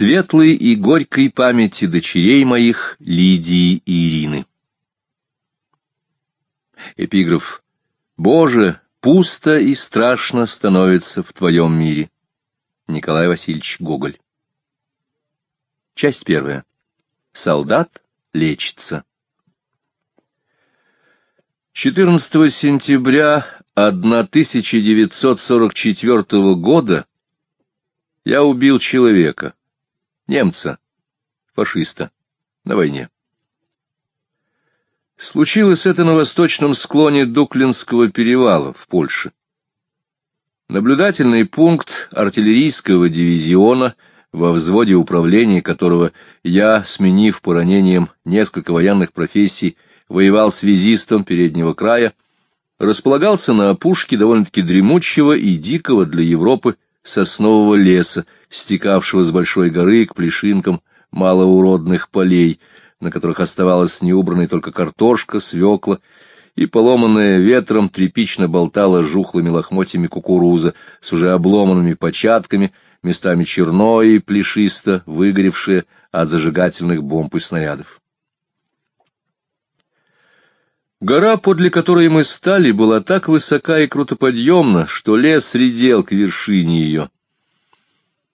Светлой и горькой памяти дочерей моих Лидии и Ирины. Эпиграф. Боже, пусто и страшно становится в твоем мире. Николай Васильевич Гоголь. Часть первая. Солдат лечится. 14 сентября 1944 года я убил человека, немца, фашиста, на войне. Случилось это на восточном склоне Дуклинского перевала в Польше. Наблюдательный пункт артиллерийского дивизиона, во взводе управления которого я, сменив по ранениям несколько военных профессий, воевал связистом переднего края, располагался на опушке довольно-таки дремучего и дикого для Европы соснового леса, стекавшего с большой горы к плешинкам малоуродных полей, на которых оставалась неубранной только картошка, свекла, и поломанная ветром тряпично болтала жухлыми лохмотьями кукуруза с уже обломанными початками, местами черное и плешисто, выгоревшее от зажигательных бомб и снарядов. Гора, подле которой мы стали, была так высока и крутоподъемна, что лес редел к вершине ее.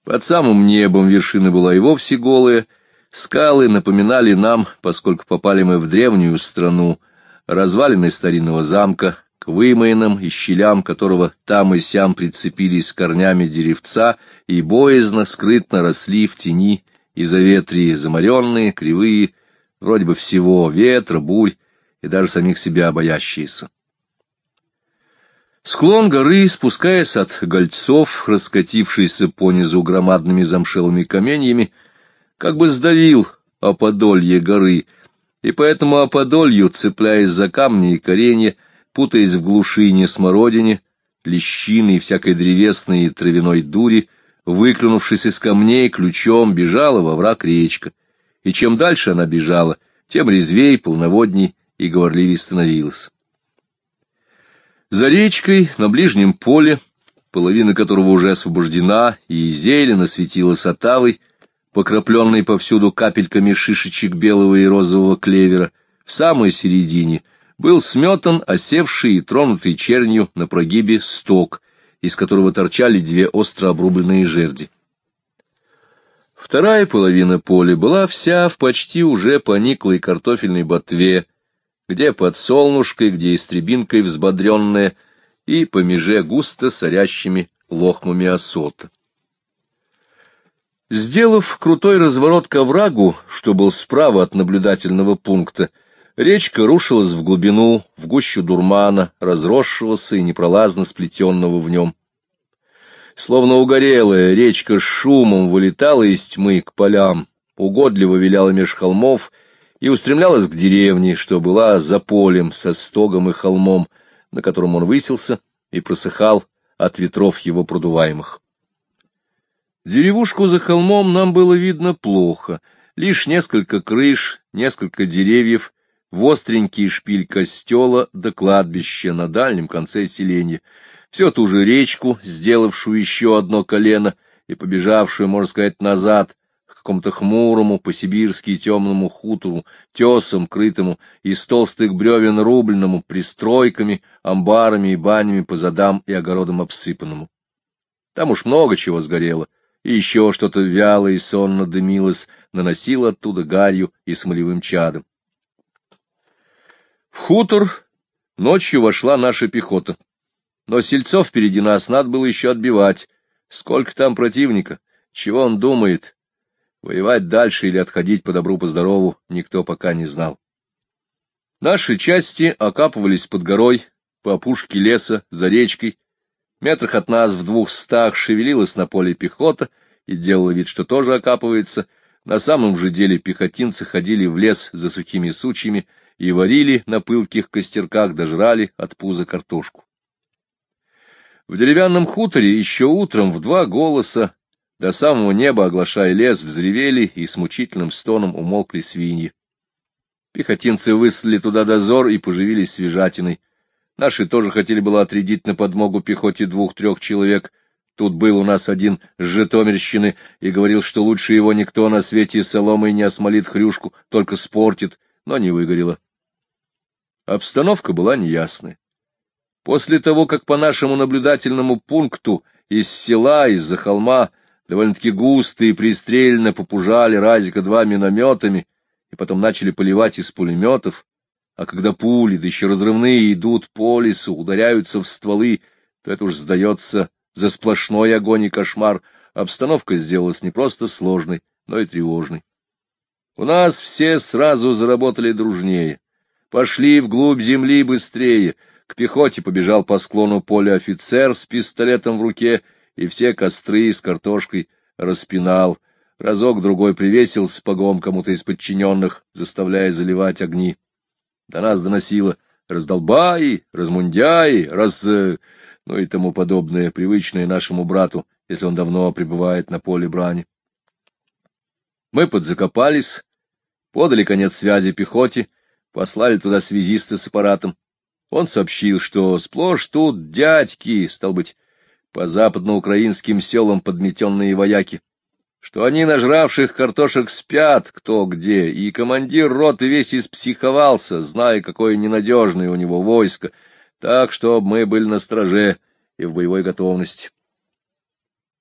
Под самым небом вершина была и вовсе голая, скалы напоминали нам, поскольку попали мы в древнюю страну, развалины старинного замка, к вымоинам и щелям которого там и сям прицепились корнями деревца и боязно, скрытно росли в тени и заветрии, заморенные, кривые, вроде бы всего, ветра, бурь, и даже самих себя боящиеся. Склон горы, спускаясь от гольцов, раскатившийся понизу громадными замшелыми каменьями, как бы сдавил оподолье горы, и поэтому оподолью, цепляясь за камни и коренья, путаясь в глушине смородине, лещины и всякой древесной и травяной дури, выклюнувшись из камней, ключом бежала во враг речка, и чем дальше она бежала, тем резвей, полноводней и говорливей становилась. За речкой, на ближнем поле, половина которого уже освобождена, и зелено светилась отавой, покрапленной повсюду капельками шишечек белого и розового клевера, в самой середине был сметан осевший и тронутый чернью на прогибе сток, из которого торчали две остро обрубленные жерди. Вторая половина поля была вся в почти уже пониклой картофельной ботве, где под солнышкой, где истребинкой взбодренная, и по меже густо сорящими лохмами осота. Сделав крутой разворот к оврагу, что был справа от наблюдательного пункта, речка рушилась в глубину, в гущу дурмана, разросшегося и непролазно сплетенного в нем. Словно угорелая, речка с шумом вылетала из тьмы к полям, угодливо виляла меж холмов — и устремлялась к деревне, что была за полем со стогом и холмом, на котором он высился и просыхал от ветров его продуваемых. Деревушку за холмом нам было видно плохо, лишь несколько крыш, несколько деревьев, востренький шпиль костела да кладбище на дальнем конце селения, всю ту же речку, сделавшую еще одно колено и побежавшую, можно сказать, назад, какому-то хмурому, по-сибирски темному хутору, тесом, крытому, из толстых бревен рубленному, пристройками, амбарами и банями по задам и огородам обсыпанному. Там уж много чего сгорело, и еще что-то вяло и сонно дымилось, наносило оттуда гарью и смолевым чадом. В хутор ночью вошла наша пехота, но сельцов впереди нас надо было еще отбивать. Сколько там противника, чего он думает, Воевать дальше или отходить по добру, по здорову никто пока не знал. Наши части окапывались под горой, по опушке леса, за речкой. Метрах от нас в двухстах шевелилась на поле пехота и делала вид, что тоже окапывается. На самом же деле пехотинцы ходили в лес за сухими сучьями и варили на пылких костерках, дожрали от пуза картошку. В деревянном хуторе еще утром в два голоса до самого неба, оглашая лес, взревели и с мучительным стоном умолкли свиньи. Пехотинцы выслали туда дозор и поживились свежатиной. Наши тоже хотели было отрядить на подмогу пехоте двух-трех человек, Тут был у нас один с Житомирщины и говорил, что лучше его никто на свете соломой не осмолит хрюшку, только спортит, но не выгорело. Обстановка была неясная. После того, как по нашему наблюдательному пункту из села, из-за холма, довольно-таки густо и пристрельно попужали разика-два минометами, и потом начали поливать из пулеметов, а когда пули, да еще разрывные, идут по лесу, ударяются в стволы, то это уж сдается за сплошной огонь и кошмар. Обстановка сделалась не просто сложной, но и тревожной. У нас все сразу заработали дружнее. Пошли вглубь земли быстрее. К пехоте побежал по склону поля офицер с пистолетом в руке, и все костры с картошкой распинал. Разок-другой привесил с погом кому-то из подчиненных, заставляя заливать огни. До нас доносило «раздолбай», «размундяй», «раз...» ну и тому подобное, привычное нашему брату, если он давно пребывает на поле брани. Мы подзакопались, подали конец связи пехоте, послали туда связиста с аппаратом. Он сообщил, что сплошь тут дядьки, стал быть, по западноукраинским селам подметенные вояки, что они нажравших картошек спят кто где, и командир роты весь испсиховался, зная, какое ненадежное у него войско, так что мы были на страже и в боевой готовности.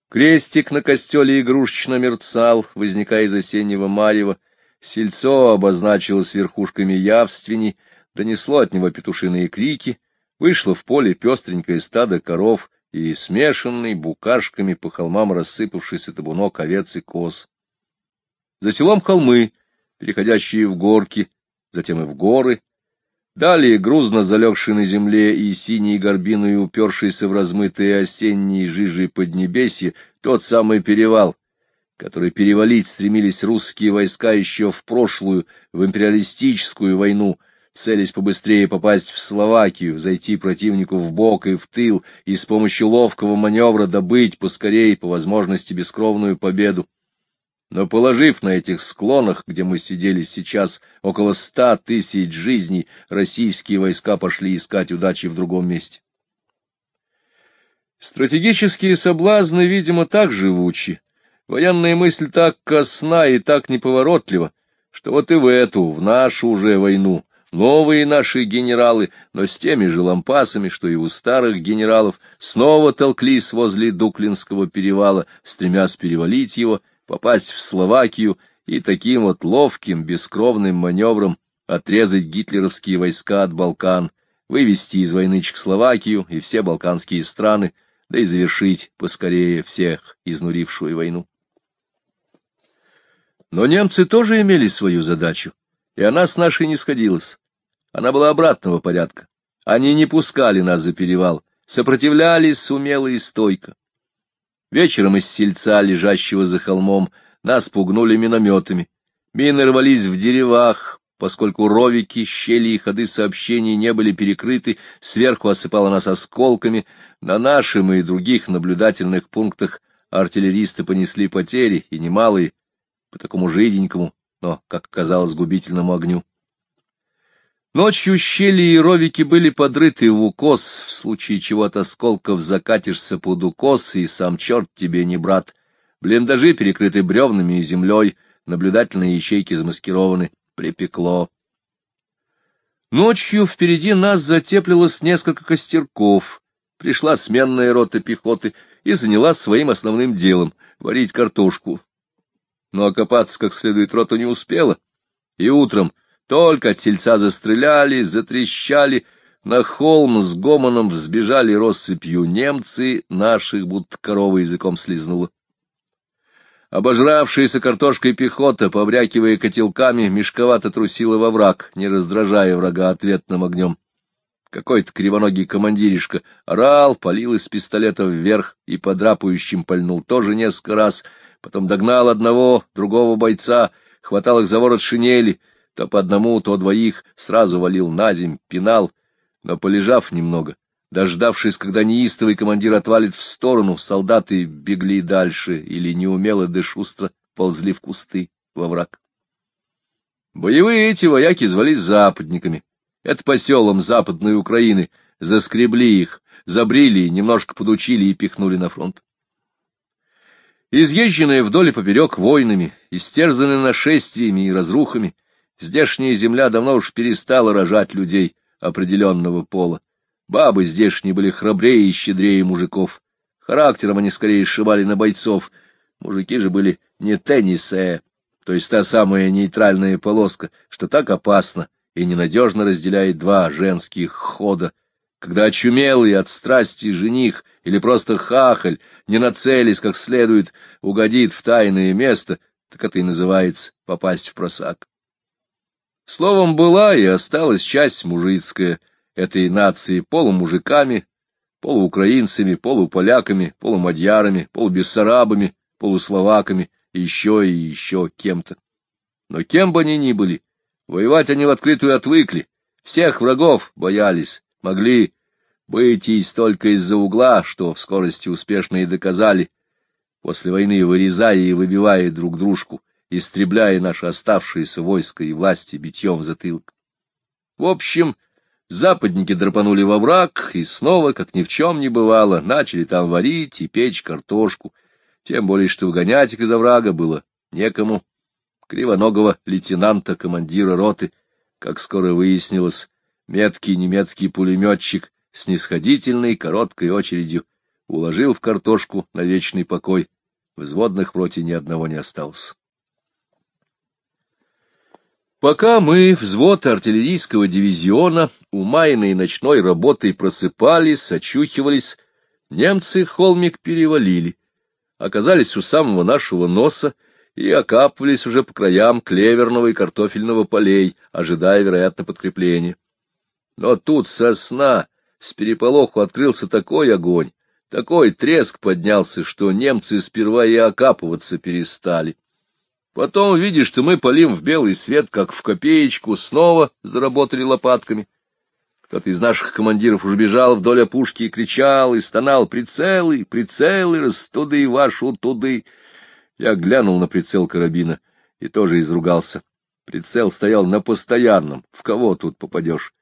Крестик на костеле игрушечно мерцал, возникая из осеннего марева, сельцо обозначилось верхушками явственней, донесло от него петушиные крики, вышло в поле пестренькое стадо коров, и смешанный букашками по холмам рассыпавшийся табунок овец и коз. За селом холмы, переходящие в горки, затем и в горы, далее грузно залегший на земле и синей горбиной упершийся в размытые осенние жижи поднебесье, тот самый перевал, который перевалить стремились русские войска еще в прошлую, в империалистическую войну — целясь побыстрее попасть в Словакию, зайти противнику в бок и в тыл, и с помощью ловкого маневра добыть поскорее, по возможности, бескровную победу. Но положив на этих склонах, где мы сидели сейчас, около ста тысяч жизней, российские войска пошли искать удачи в другом месте. Стратегические соблазны, видимо, так живучи, военная мысль так косна и так неповоротлива, что вот и в эту, в нашу уже войну, Новые наши генералы, но с теми же лампасами, что и у старых генералов, снова толклись возле Дуклинского перевала, стремясь перевалить его, попасть в Словакию и таким вот ловким, бескровным маневром отрезать гитлеровские войска от Балкан, вывести из войны Чехословакию и все балканские страны, да и завершить поскорее всех изнурившую войну. Но немцы тоже имели свою задачу, и она с нашей не сходилась. Она была обратного порядка. Они не пускали нас за перевал, сопротивлялись умело и стойко. Вечером из сельца, лежащего за холмом, нас пугнули минометами. Мины рвались в деревах, поскольку ровики, щели и ходы сообщений не были перекрыты, сверху осыпало нас осколками. На нашем и других наблюдательных пунктах артиллеристы понесли потери, и немалые, по такому жиденькому, но, как казалось, губительному огню. Ночью щели и ровики были подрыты в укос, в случае чего от осколков закатишься под укос, и сам черт тебе не брат. Блиндажи перекрыты бревнами и землей, наблюдательные ячейки замаскированы. Припекло. Ночью впереди нас затеплилось несколько костерков. Пришла сменная рота пехоты и занялась своим основным делом — варить картошку. Но окопаться как следует рота не успела, и утром — только от сельца застреляли, затрещали, на холм с гомоном взбежали россыпью немцы, наших будто корова языком слизнула. Обожравшаяся картошкой пехота, побрякивая котелками, мешковато трусила во враг, не раздражая врага ответным огнем. Какой-то кривоногий командиришка орал, палил из пистолета вверх и подрапающим пальнул тоже несколько раз, потом догнал одного, другого бойца, хватал их за ворот шинели — то по одному, то двоих, сразу валил на земь, пинал, но, полежав немного, дождавшись, когда неистовый командир отвалит в сторону, солдаты бегли дальше или неумело да шустро ползли в кусты, во враг. Боевые эти вояки звались западниками. Это по селам Западной Украины. Заскребли их, забрили, немножко подучили и пихнули на фронт. Изъезженная вдоль и поперек войнами, истерзанная нашествиями и разрухами, здешняя земля давно уж перестала рожать людей определенного пола. Бабы здешние были храбрее и щедрее мужиков. Характером они скорее сшибали на бойцов. Мужики же были не теннисе, то есть та самая нейтральная полоска, что так опасно и ненадежно разделяет два женских хода, когда очумелый от страсти жених или просто хахаль, не нацелись как следует, угодит в тайное место, так это и называется попасть в просак. Словом, была и осталась часть мужицкая этой нации полумужиками, полуукраинцами, полуполяками, полумадьярами, полубессарабами, полусловаками, еще и еще кем-то. Но кем бы они ни были, воевать они в открытую отвыкли, всех врагов боялись, могли Боитесь только из-за угла, что в скорости успешно и доказали, после войны вырезая и выбивая друг дружку, истребляя наше оставшееся войско и власти битьем затылок. В общем, западники драпанули во враг и снова, как ни в чем не бывало, начали там варить и печь картошку, тем более что выгонять их из оврага было некому. Кривоногого лейтенанта, командира роты, как скоро выяснилось, меткий немецкий пулеметчик снисходительной короткой очередью уложил в картошку на вечный покой. Взводных в роте ни одного не осталось. Пока мы, взвод артиллерийского дивизиона, умаянные ночной работой просыпались, очухивались, немцы холмик перевалили, оказались у самого нашего носа и окапывались уже по краям клеверного и картофельного полей, ожидая, вероятно, подкрепления. Но тут сосна с переполоху открылся такой огонь, такой треск поднялся, что немцы сперва и окапываться перестали. Потом, видишь, что мы полим в белый свет, как в копеечку, снова заработали лопатками. Кто-то из наших командиров уж бежал вдоль опушки и кричал, и стонал «Прицелы! Прицелы! Растуды вашу туды!» Я глянул на прицел карабина и тоже изругался. Прицел стоял на постоянном. В кого тут попадешь?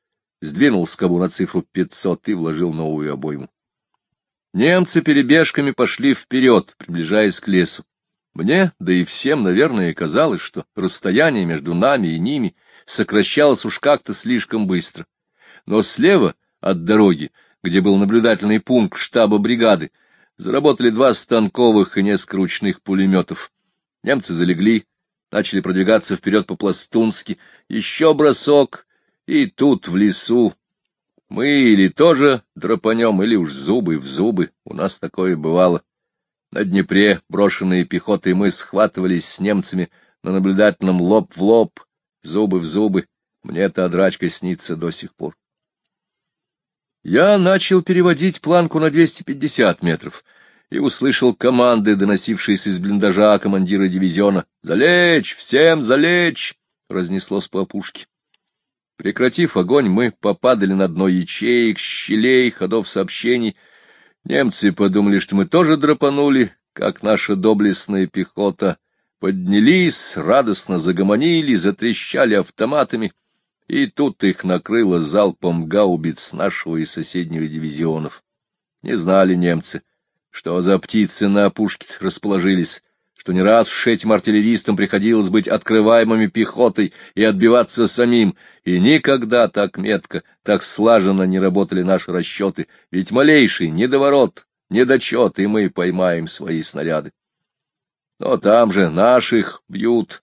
сдвинул скобу на цифру пятьсот и вложил новую обойму. Немцы перебежками пошли вперед, приближаясь к лесу. Мне, да и всем, наверное, казалось, что расстояние между нами и ними сокращалось уж как-то слишком быстро. Но слева от дороги, где был наблюдательный пункт штаба бригады, заработали два станковых и несколько ручных пулеметов. Немцы залегли, начали продвигаться вперед по-пластунски. Еще бросок, и тут, в лесу, мы или тоже драпанем, или уж зубы в зубы, у нас такое бывало. На Днепре, брошенные пехотой, мы схватывались с немцами на наблюдательном лоб в лоб, зубы в зубы. Мне эта драчка снится до сих пор. Я начал переводить планку на 250 метров и услышал команды, доносившиеся из блиндажа командира дивизиона. «Залечь! Всем залечь!» — разнеслось по опушке. Прекратив огонь, мы попадали на дно ячеек, щелей, ходов сообщений. Немцы подумали, что мы тоже драпанули, как наша доблестная пехота. Поднялись, радостно загомонили, затрещали автоматами, и тут их накрыло залпом гаубиц нашего и соседнего дивизионов. Не знали немцы, что за птицы на опушке расположились, что не раз уж этим артиллеристам приходилось быть открываемыми пехотой и отбиваться самим, и никогда так метко, так слаженно не работали наши расчеты, ведь малейший недоворот, недочет, и мы поймаем свои снаряды. Но там же наших бьют,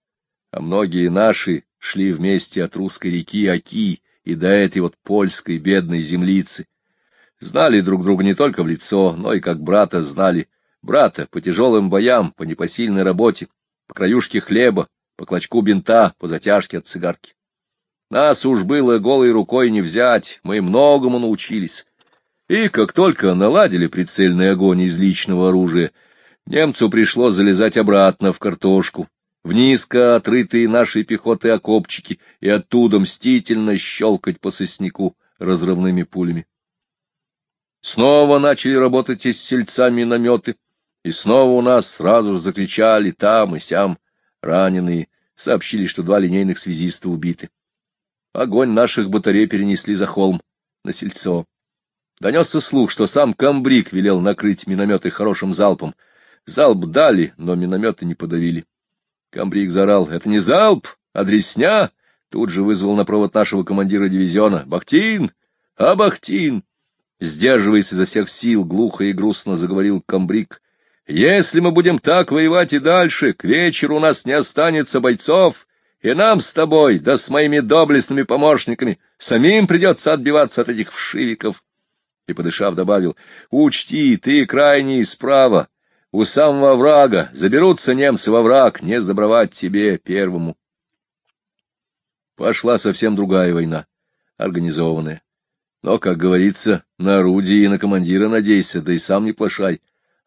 а многие наши шли вместе от русской реки Оки и до этой вот польской бедной землицы. Знали друг друга не только в лицо, но и как брата знали — брата по тяжелым боям, по непосильной работе, по краюшке хлеба, по клочку бинта, по затяжке от цигарки. Нас уж было голой рукой не взять, мы многому научились. И как только наладили прицельный огонь из личного оружия, немцу пришлось залезать обратно в картошку, в низко отрытые нашей пехоты окопчики и оттуда мстительно щелкать по сосняку разрывными пулями. Снова начали работать из сельца минометы, и снова у нас сразу же закричали там и сям раненые, сообщили, что два линейных связиста убиты. Огонь наших батарей перенесли за холм, на сельцо. Донесся слух, что сам комбриг велел накрыть минометы хорошим залпом. Залп дали, но минометы не подавили. Камбрик заорал. — Это не залп, а дресня! Тут же вызвал на провод нашего командира дивизиона. — Бахтин! А Бахтин! Сдерживаясь изо всех сил, глухо и грустно заговорил Камбрик. — Если мы будем так воевать и дальше, к вечеру у нас не останется бойцов, и нам с тобой, да с моими доблестными помощниками, самим придется отбиваться от этих вшивиков. И, подышав, добавил, — Учти, ты крайний справа, у самого врага, заберутся немцы во враг, не сдобровать тебе первому. Пошла совсем другая война, организованная. Но, как говорится, на орудие и на командира надейся, да и сам не плашай.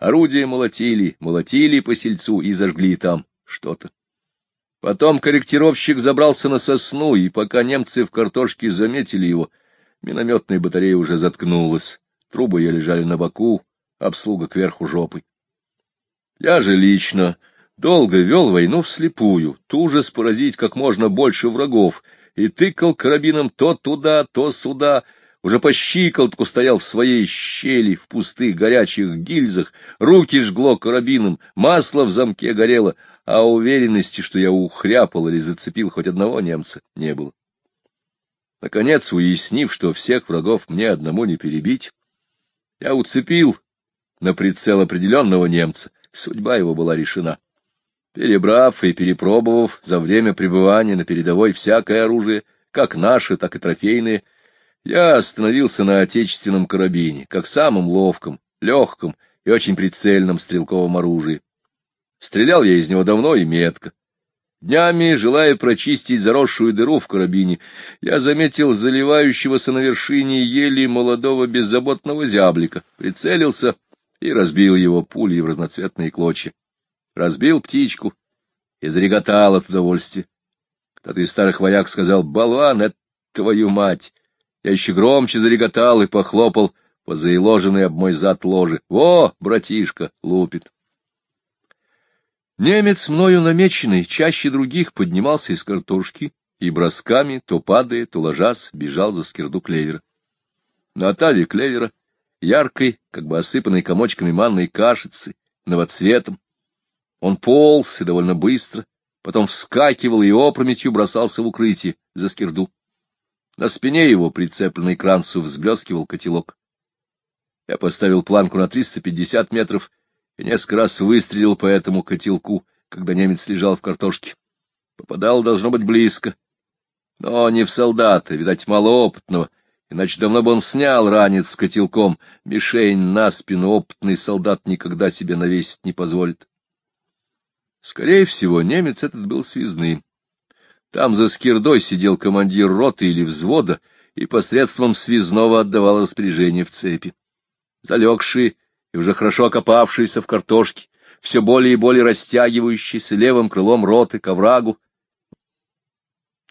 Орудие молотили, молотили по сельцу и зажгли там что-то. Потом корректировщик забрался на сосну, и пока немцы в картошке заметили его, минометная батарея уже заткнулась, трубы ее лежали на боку, обслуга кверху жопой. Я же лично долго вел войну вслепую, тужес поразить как можно больше врагов, и тыкал карабином то туда, то сюда, уже по щиколотку стоял в своей щели в пустых горячих гильзах, руки жгло карабином, масло в замке горело, а уверенности, что я ухряпал или зацепил хоть одного немца, не было. Наконец, уяснив, что всех врагов мне одному не перебить, я уцепил на прицел определенного немца, судьба его была решена. Перебрав и перепробовав за время пребывания на передовой всякое оружие, как наше, так и трофейное, я остановился на отечественном карабине, как самом ловком, легком и очень прицельном стрелковом оружии. Стрелял я из него давно и метко. Днями, желая прочистить заросшую дыру в карабине, я заметил заливающегося на вершине ели молодого беззаботного зяблика, прицелился и разбил его пулей в разноцветные клочья. Разбил птичку и зареготал от удовольствия. Кто-то из старых вояк сказал «Болван, это твою мать!» Я еще громче зареготал и похлопал по заиложенной об мой зад ложе. «Во, братишка, лупит!» Немец, мною намеченный, чаще других поднимался из картошки и бросками, то падая, то ложась, бежал за скирду клевера. На отаве клевера, яркой, как бы осыпанной комочками манной кашицы, новоцветом, он полз и довольно быстро, потом вскакивал и опрометью бросался в укрытие за скирду. На спине его, прицепленный к ранцу, взблескивал котелок. Я поставил планку на 350 метров и несколько раз выстрелил по этому котелку, когда немец лежал в картошке. Попадал, должно быть, близко. Но не в солдата, видать, малоопытного, иначе давно бы он снял ранец с котелком. Мишень на спину опытный солдат никогда себе навесить не позволит. Скорее всего, немец этот был связным. Там за скирдой сидел командир роты или взвода и посредством связного отдавал распоряжение в цепи. Залегшие и уже хорошо окопавшиеся в картошке, все более и более растягивающиеся левым крылом роты к оврагу.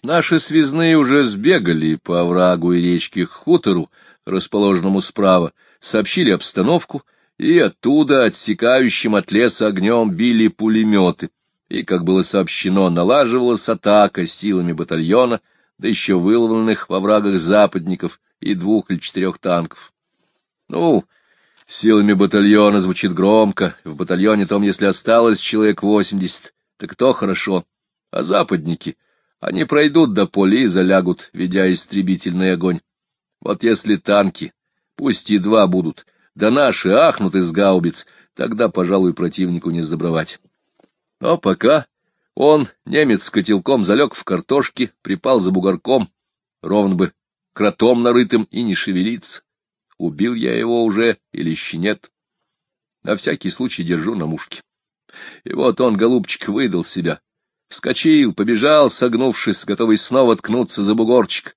Наши связные уже сбегали по оврагу и речке к хутору, расположенному справа, сообщили обстановку, и оттуда, отсекающим от леса огнем, били пулеметы, и, как было сообщено, налаживалась атака силами батальона, да еще выловленных во врагах западников и двух или четырех танков. Ну, Силами батальона звучит громко, в батальоне том, если осталось человек восемьдесят, так то хорошо. А западники, они пройдут до поля и залягут, ведя истребительный огонь. Вот если танки, пусть и два будут, да наши ахнут из гаубиц, тогда, пожалуй, противнику не сдобровать. Но пока он, немец с котелком, залег в картошке, припал за бугорком, ровно бы кротом нарытым, и не шевелится убил я его уже или еще нет. На всякий случай держу на мушке. И вот он, голубчик, выдал себя. Вскочил, побежал, согнувшись, готовый снова ткнуться за бугорчик.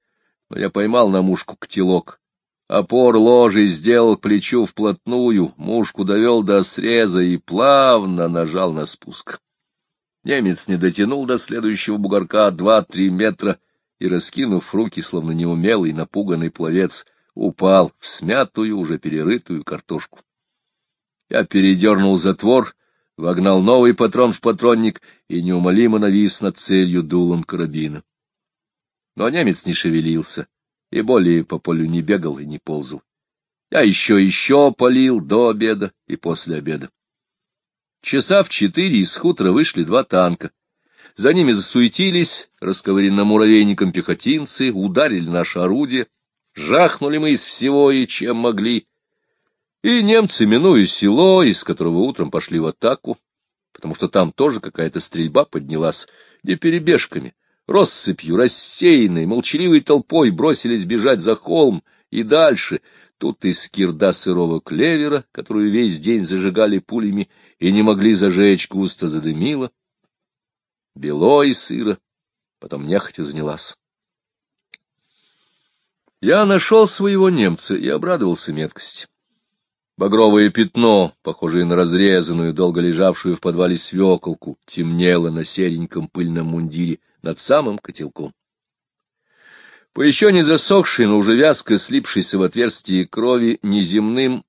Но я поймал на мушку котелок. Опор ложи сделал к плечу вплотную, мушку довел до среза и плавно нажал на спуск. Немец не дотянул до следующего бугорка два-три метра и, раскинув руки, словно неумелый, напуганный пловец, упал в смятую, уже перерытую картошку. Я передернул затвор, вогнал новый патрон в патронник и неумолимо навис над целью дулом карабина. Но немец не шевелился и более по полю не бегал и не ползал. Я еще еще полил до обеда и после обеда. Часа в четыре из хутора вышли два танка. За ними засуетились, расковыренно муравейником пехотинцы, ударили наше орудие, жахнули мы из всего и чем могли. И немцы, минуя село, из которого утром пошли в атаку, потому что там тоже какая-то стрельба поднялась, не перебежками, россыпью, рассеянной, молчаливой толпой бросились бежать за холм и дальше, Тут из кирда сырого клевера, которую весь день зажигали пулями и не могли зажечь, густо задымило. Бело и сыро, потом нехотя занялась. Я нашел своего немца и обрадовался меткости. Багровое пятно, похожее на разрезанную, долго лежавшую в подвале свеколку, темнело на сереньком пыльном мундире над самым котелком. По еще не засохшей, но уже вязко слипшейся в отверстии крови неземным,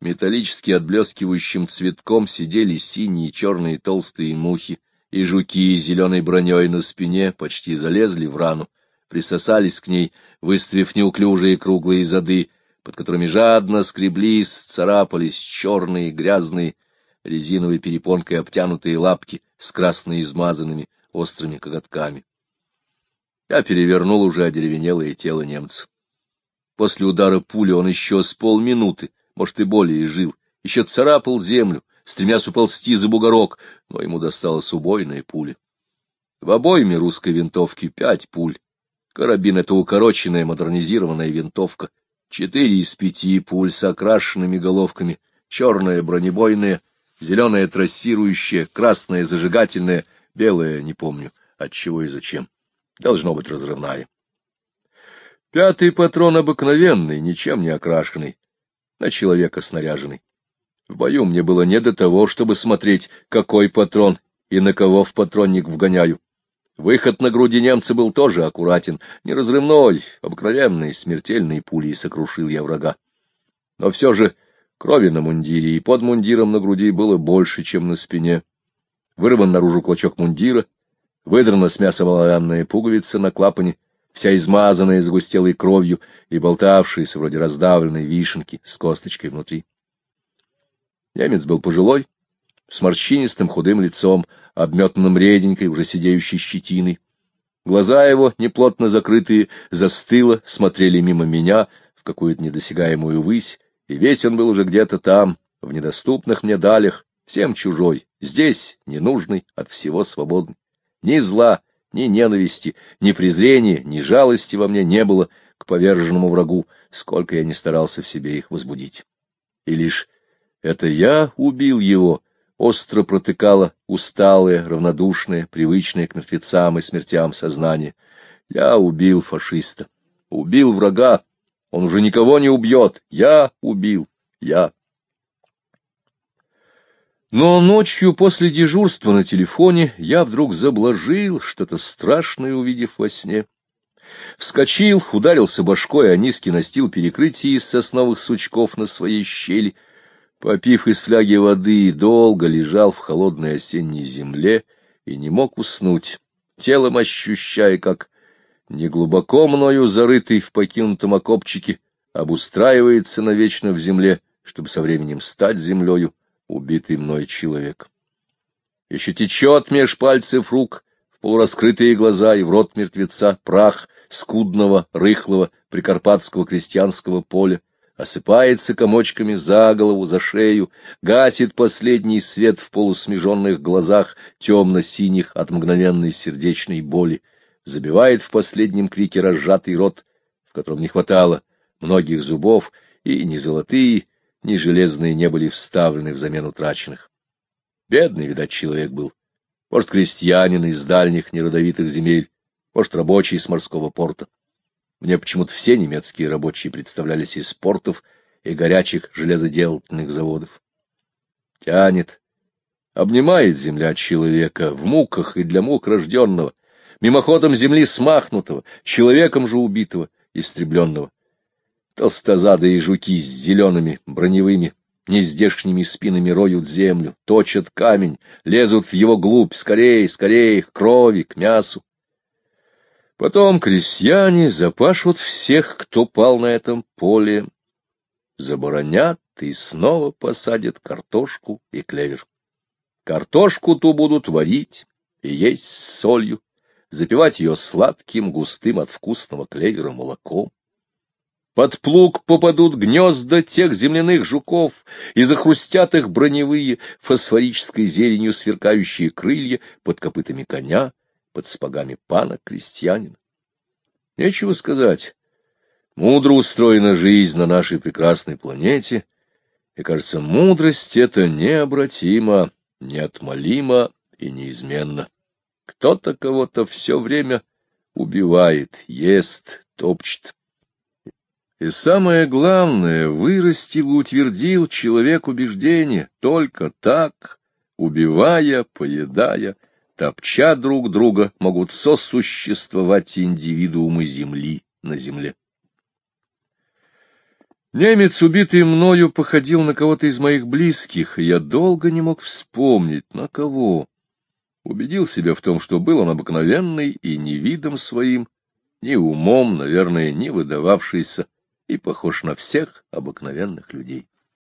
металлически отблескивающим цветком сидели синие черные толстые мухи, и жуки с зеленой броней на спине почти залезли в рану, присосались к ней, выставив неуклюжие круглые зады, под которыми жадно скреблись, царапались черные, грязные, резиновой перепонкой обтянутые лапки с красно измазанными острыми коготками. Я перевернул уже одеревенелое тело немца. После удара пули он еще с полминуты, может, и более жил, еще царапал землю, стремясь уползти за бугорок, но ему досталась убойная пуля. В обойме русской винтовки пять пуль. Карабин — это укороченная модернизированная винтовка. Четыре из пяти пуль с окрашенными головками, черная бронебойная, зеленая трассирующая, красная зажигательная, белая, не помню, от чего и зачем должно быть разрывная. Пятый патрон обыкновенный, ничем не окрашенный, на человека снаряженный. В бою мне было не до того, чтобы смотреть, какой патрон и на кого в патронник вгоняю. Выход на груди немца был тоже аккуратен, неразрывной, обыкновенный, смертельный пулей сокрушил я врага. Но все же крови на мундире и под мундиром на груди было больше, чем на спине. Вырван наружу клочок мундира, выдрана с мяса оловянная пуговица на клапане, вся измазанная загустелой кровью и болтавшаяся вроде раздавленной вишенки с косточкой внутри. Немец был пожилой, с морщинистым худым лицом, обметанным реденькой, уже сидеющей щетиной. Глаза его, неплотно закрытые, застыло, смотрели мимо меня в какую-то недосягаемую высь, и весь он был уже где-то там, в недоступных мне далях, всем чужой, здесь, ненужный, от всего свободный. Ни зла, ни ненависти, ни презрения, ни жалости во мне не было к поверженному врагу, сколько я не старался в себе их возбудить. И лишь это я убил его, остро протыкало усталое, равнодушное, привычное к мертвецам и смертям сознание. Я убил фашиста, убил врага, он уже никого не убьет, я убил, я. Но ночью после дежурства на телефоне я вдруг заблажил, что-то страшное увидев во сне. Вскочил, ударился башкой о низкий настил перекрытия из сосновых сучков на своей щели, попив из фляги воды, долго лежал в холодной осенней земле и не мог уснуть, телом ощущая, как неглубоко мною зарытый в покинутом окопчике обустраивается навечно в земле, чтобы со временем стать землею, убитый мной человек. Еще течет меж пальцев рук в полураскрытые глаза и в рот мертвеца прах скудного, рыхлого, прикарпатского крестьянского поля, осыпается комочками за голову, за шею, гасит последний свет в полусмеженных глазах, темно-синих от мгновенной сердечной боли, забивает в последнем крике разжатый рот, в котором не хватало многих зубов, и не золотые, ни железные не были вставлены взамен утраченных. Бедный, видать, человек был. Может, крестьянин из дальних неродовитых земель, может, рабочий с морского порта. Мне почему-то все немецкие рабочие представлялись из портов и горячих железоделательных заводов. Тянет, обнимает земля человека в муках и для мук рожденного, мимоходом земли смахнутого, человеком же убитого, истребленного. Толстозадые жуки с зелеными броневыми нездешними спинами роют землю, точат камень, лезут в его глубь, скорее, скорее, к крови, к мясу. Потом крестьяне запашут всех, кто пал на этом поле, заборонят и снова посадят картошку и клевер. Картошку ту будут варить и есть с солью, запивать ее сладким, густым от вкусного клевера молоком. Под плуг попадут гнезда тех земляных жуков, и захрустят их броневые, фосфорической зеленью сверкающие крылья под копытами коня, под спагами пана-крестьянина. Нечего сказать. Мудро устроена жизнь на нашей прекрасной планете, и, кажется, мудрость эта необратима, неотмолима и неизменна. Кто-то кого-то все время убивает, ест, топчет. И самое главное, вырастил и утвердил человек убеждение, только так, убивая, поедая, топча друг друга, могут сосуществовать индивидуумы Земли на Земле. Немец, убитый мною, походил на кого-то из моих близких, и я долго не мог вспомнить, на кого. Убедил себя в том, что был он обыкновенный и ни видом своим, ни умом, наверное, не выдававшийся, и похож на всех обыкновенных людей.